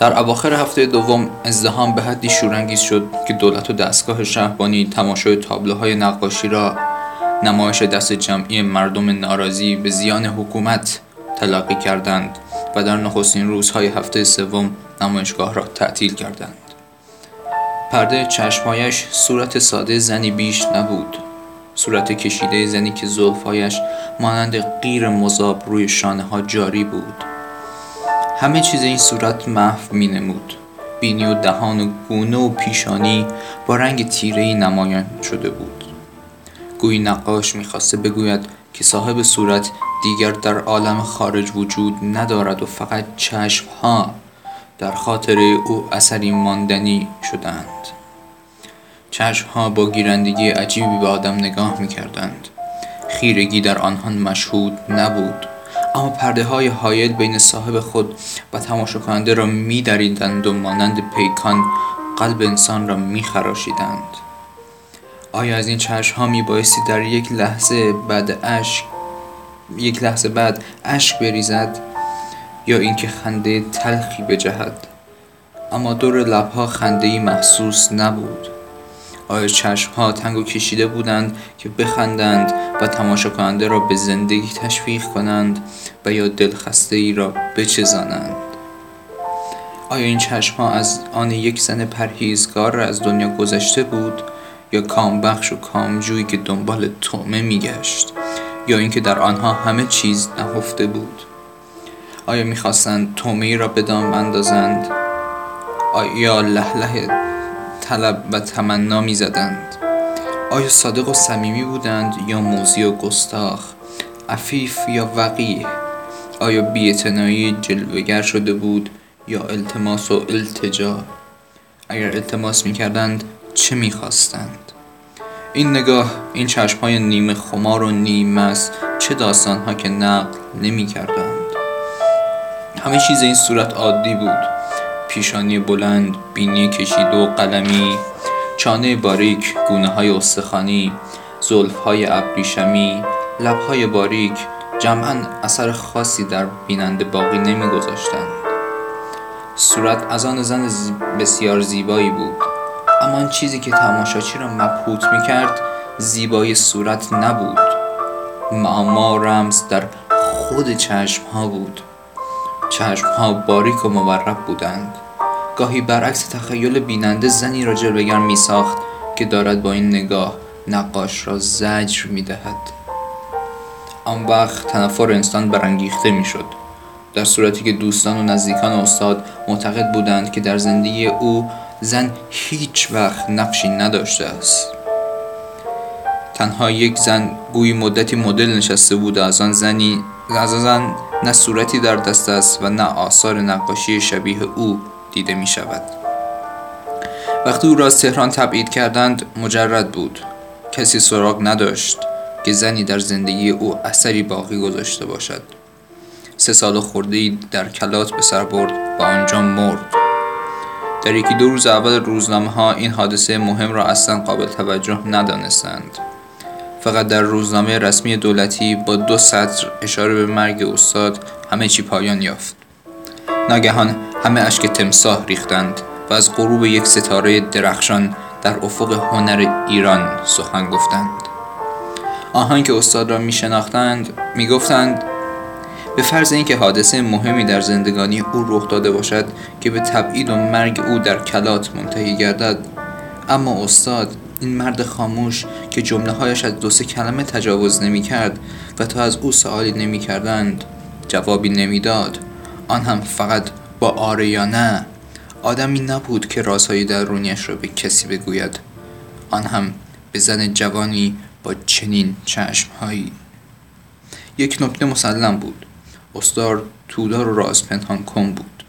در اواخر هفته دوم ازدهام به حدی شورانگیز شد که دولت و دستگاه شهربانی تماشای تابلوهای نقاشی را نمایش دست جمعی مردم ناراضی به زیان حکومت تلقی کردند و در نخستین روزهای هفته سوم نمایشگاه را تعطیل کردند. پرده چشمهایش صورت ساده زنی بیش نبود. صورت کشیده زنی که زلفهایش مانند غیر مذاب روی شانه ها جاری بود. همه چیز این صورت محو می نمود بینی و دهان و گونه و پیشانی با رنگ تیره نمایان شده بود. گویی نقاش می‌خواسته بگوید که صاحب صورت دیگر در عالم خارج وجود ندارد و فقط چشمها در خاطر او اثری ماندنی شدند چشمها با گیرندگی عجیبی به آدم نگاه می‌کردند. خیرگی در آنها مشهود نبود. اما پرده های هایل بین صاحب خود و تماشا کننده را می دریدند و مانند پیکان قلب انسان را می خراشیدند. آیا از این چشم ها می بایستی در یک لحظه بعد اشک یک لحظه بعد اشک بریزد یا اینکه خنده تلخی بجهد اما دور لبها خنده ای محسوس نبود آیا چشم ها تنگ و کشیده بودند که بخندند و تماشا کننده را به زندگی تشویق کنند و یا دلخسته ای را بچزانند؟ آیا این چشم ها از آن یک زن پرهیزگار از دنیا گذشته بود یا کامبخش و کامجویی که دنبال تومه میگشت یا اینکه در آنها همه چیز نهفته بود؟ آیا می‌خواستند تومه را به دام اندازند؟ آیا لهله طلب و تمنا می‌زدند. آیا صادق و صمیمی بودند یا موزی و گستاخ عفیف یا وقیه آیا بیعتنایی جلوگر شده بود یا التماس و التجا؟ اگر التماس می‌کردند چه می‌خواستند؟ این نگاه این چشم های نیمه خمار و نیمه چه داستان ها که نقل نمی کردند همه چیز این صورت عادی بود. پیشانی بلند بینی کشید و قلمی چانه باریک گونه های استخانی زلف های ابریشمی لب های باریک جمعا اثر خاصی در بیننده باقی نمی گذاشتند صورت از آن زن بسیار زیبایی بود. اما آن چیزی که تماشاچی را مبهوت می کرد زیبایی صورت نبود. معما رمز در خود چشم ها بود. چشم ها باریک و مورب بودند. گاهی برعکس تخیل بیننده زنی را جلوگر می ساخت که دارد با این نگاه نقاش را زجر می دهد آن وقت تنفر انسان برانگیخته می شد در صورتی که دوستان و نزدیکان استاد معتقد بودند که در زندگی او زن هیچ وقت نقشی نداشته است. تنها یک زن گویی مدتی مدل نشسته بود از آن زنی از آن زن نه صورتی در دست است و نه آثار نقاشی شبیه او دیده می شود وقتی او را از تهران تبعید کردند مجرد بود. کسی سراغ نداشت که زنی در زندگی او اثری باقی گذاشته باشد. سه سال خورده در کلات به سر برد و آنجا مرد. در یکی دو روز اول روزنامه ها این حادثه مهم را اصلا قابل توجه ندانستند. فقط در روزنامه رسمی دولتی با دو سطر اشاره به مرگ استاد همه چی پایان یافت. ناگهان همه اشک تمساه ریختند و از غروب یک ستاره درخشان در افق هنر ایران سخن گفتند. آنهایی که استاد را می شناختند می گفتند به فرض اینکه حادثه مهمی در زندگانی او رخ داده باشد که به تبعید و مرگ او در کلات منتهی گردد اما استاد این مرد خاموش که جمله هایش از دو سه کلمه تجاوز نمی کرد و تا از او سوالی نمی کردند جوابی نمی‌داد. آن هم فقط با آره یا نه. آدمی نبود که رازهای درونیش را به کسی بگوید. آن هم به زن جوانی با چنین چشمهایی. یک نکته مسلم بود. استار تودار و راز پنهان کن بود.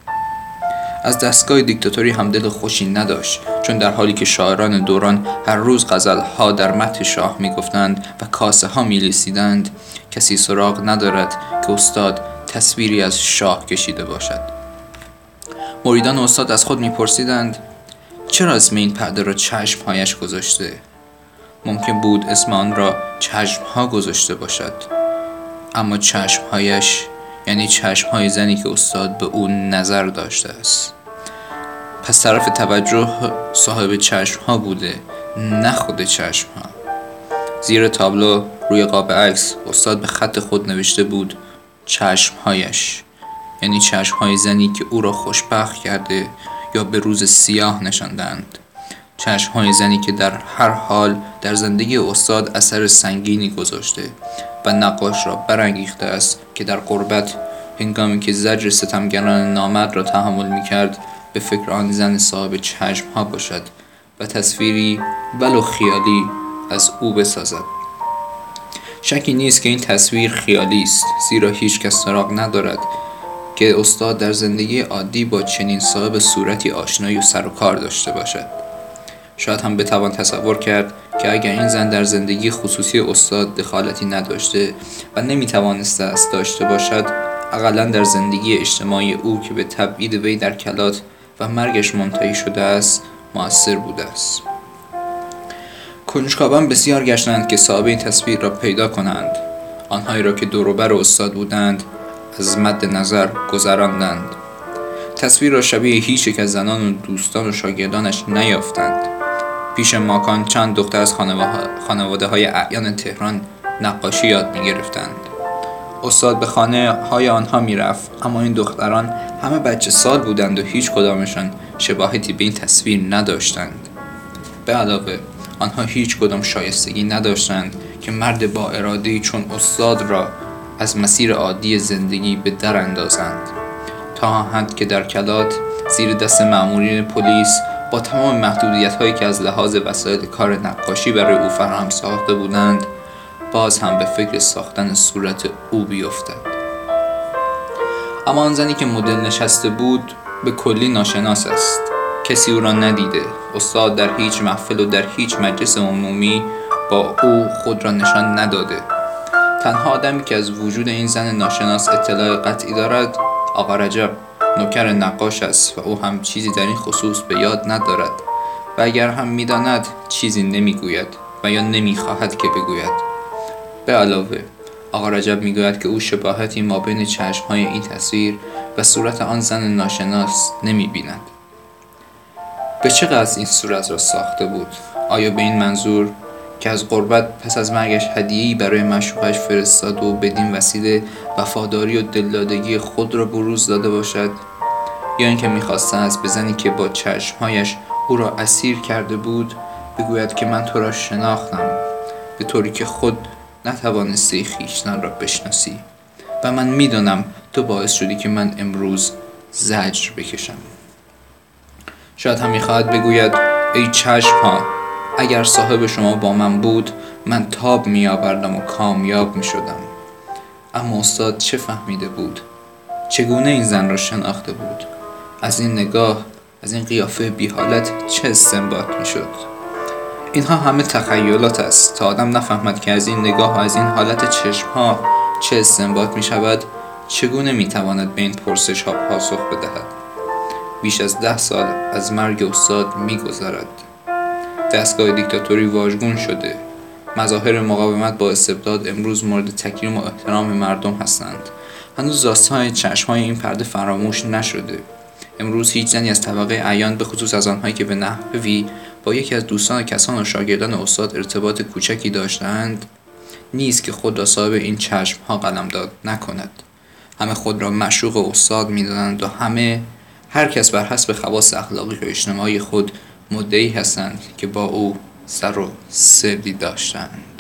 از دستگاه دیکتاتوری هم دل خوشی نداشت چون در حالی که شاعران دوران هر روز غزل ها در متن شاه می گفتند و کاسه ها می کسی سراغ ندارد که استاد تصویری از شاه کشیده باشد. مریدان استاد از خود میپرسیدند چرا اسم این پرده را چشمهایش گذاشته؟ ممکن بود اسم آن را چشمها گذاشته باشد. اما چشمهایش یعنی چشمهای زنی که استاد به او نظر داشته است. پس طرف توجه صاحب چشم ها بوده نه خود چشم ها زیر تابلو روی قاب عکس استاد به خط خود نوشته بود چشمهایش. یعنی چشمهای زنی که او را خوشبخت کرده یا به روز سیاه نشاندند. چشمهای زنی که در هر حال در زندگی استاد اثر سنگینی گذاشته. و نقاش را برانگیخته است که در قربت هنگامی که زجر ستمگران نامد را تحمل می کرد به فکر آن زن صاحب چشم ها باشد و تصویری ولو خیالی از او بسازد. شکی نیست که این تصویر خیالی است زیرا هیچ کس سراغ ندارد که استاد در زندگی عادی با چنین صاحب صورتی آشنایی و سر و کار داشته باشد. شاید هم بتوان تصور کرد که اگر این زن در زندگی خصوصی استاد دخالتی نداشته و نمی‌توانسته است داشته باشد اقلا در زندگی اجتماعی او که به تبعید وی در کلات و مرگش منتهی شده است موثر بوده است. کنجکاوان بسیار گشتند که صاحب این تصویر را پیدا کنند. آنهایی را که دوروبر استاد بودند از مد نظر گذراندند. تصویر را شبیه هیچ یک از زنان و دوستان و شاگردانش نیافتند. پیش ماکان چند دختر از خانواده های اعیان تهران نقاشی یاد می گرفتند استاد به خانه های آنها می رفت اما این دختران همه بچه سال بودند و هیچ کدامشان شباهتی به این تصویر نداشتند. به علاوه آنها هیچ کدام شایستگی نداشتند که مرد با اراده چون استاد را از مسیر عادی زندگی به در اندازند. تا حد که در کلات زیر دست مأمورین پلیس با تمام محدودیت هایی که از لحاظ وسایل کار نقاشی برای او فراهم ساخته بودند باز هم به فکر ساختن صورت او بیفتد. اما آن زنی که مدل نشسته بود به کلی ناشناس است. کسی او را ندیده. استاد در هیچ محفل و در هیچ مجلس عمومی با او خود را نشان نداده. تنها آدمی که از وجود این زن ناشناس اطلاع قطعی دارد آقا رجب. نوکر نقاش است و او هم چیزی در این خصوص به یاد ندارد و اگر هم می‌داند چیزی نمی‌گوید و یا نمی‌خواهد که بگوید به علاوه آقا رجب می‌گوید که او شباهتی ما بین چشم های این تصویر و صورت آن زن ناشناس نمی بیند. به چه قصد این صورت را ساخته بود؟ آیا به این منظور که از قربت پس از مرگش هدیه‌ای برای مشوقش فرستاد و بدین وسیله وفاداری و دلدادگی خود را بروز داده باشد. یا اینکه می‌خواسته از بزنی که با چشمهایش او را اسیر کرده بود بگوید که من تو را شناختم. به طوری که خود نتوانسته خیشتن را بشناسی. و من می‌دانم تو باعث شدی که من امروز زجر بکشم. شاید هم می‌خواهد بگوید ای چشم ها اگر صاحب شما با من بود من تاب میآوردم و کامیاب می‌شدم. اما استاد چه فهمیده بود؟ چگونه این زن را شناخته بود؟ از این نگاه از این قیافه بی حالت چه استنباط می‌شد؟ اینها همه تخیلات است. تا آدم نفهمد که از این نگاه و از این حالت چشم ها چه استنباط می شود چگونه می تواند به این پرسش ها پاسخ بدهد؟ بیش از ده سال از مرگ استاد میگذرد. دستگاه دیکتاتوری واژگون شده. مظاهر مقاومت با استبداد امروز مورد تکریم و احترام مردم هستند. هنوز داستان چشمهای این پرده فراموش نشده. امروز هیچ زنی از طبقه عیان به خصوص از آنهایی که به نحوی با یکی از دوستان و کسان و شاگردان استاد ارتباط کوچکی داشتند نیست که خود را صاحب این چشم ها قلمداد نکند. همه خود را مشوق استاد می‌دانند و همه هر کس بر حسب خواص اخلاقی و اجتماعی خود مدعی هستند که با او سر و سردی داشتند.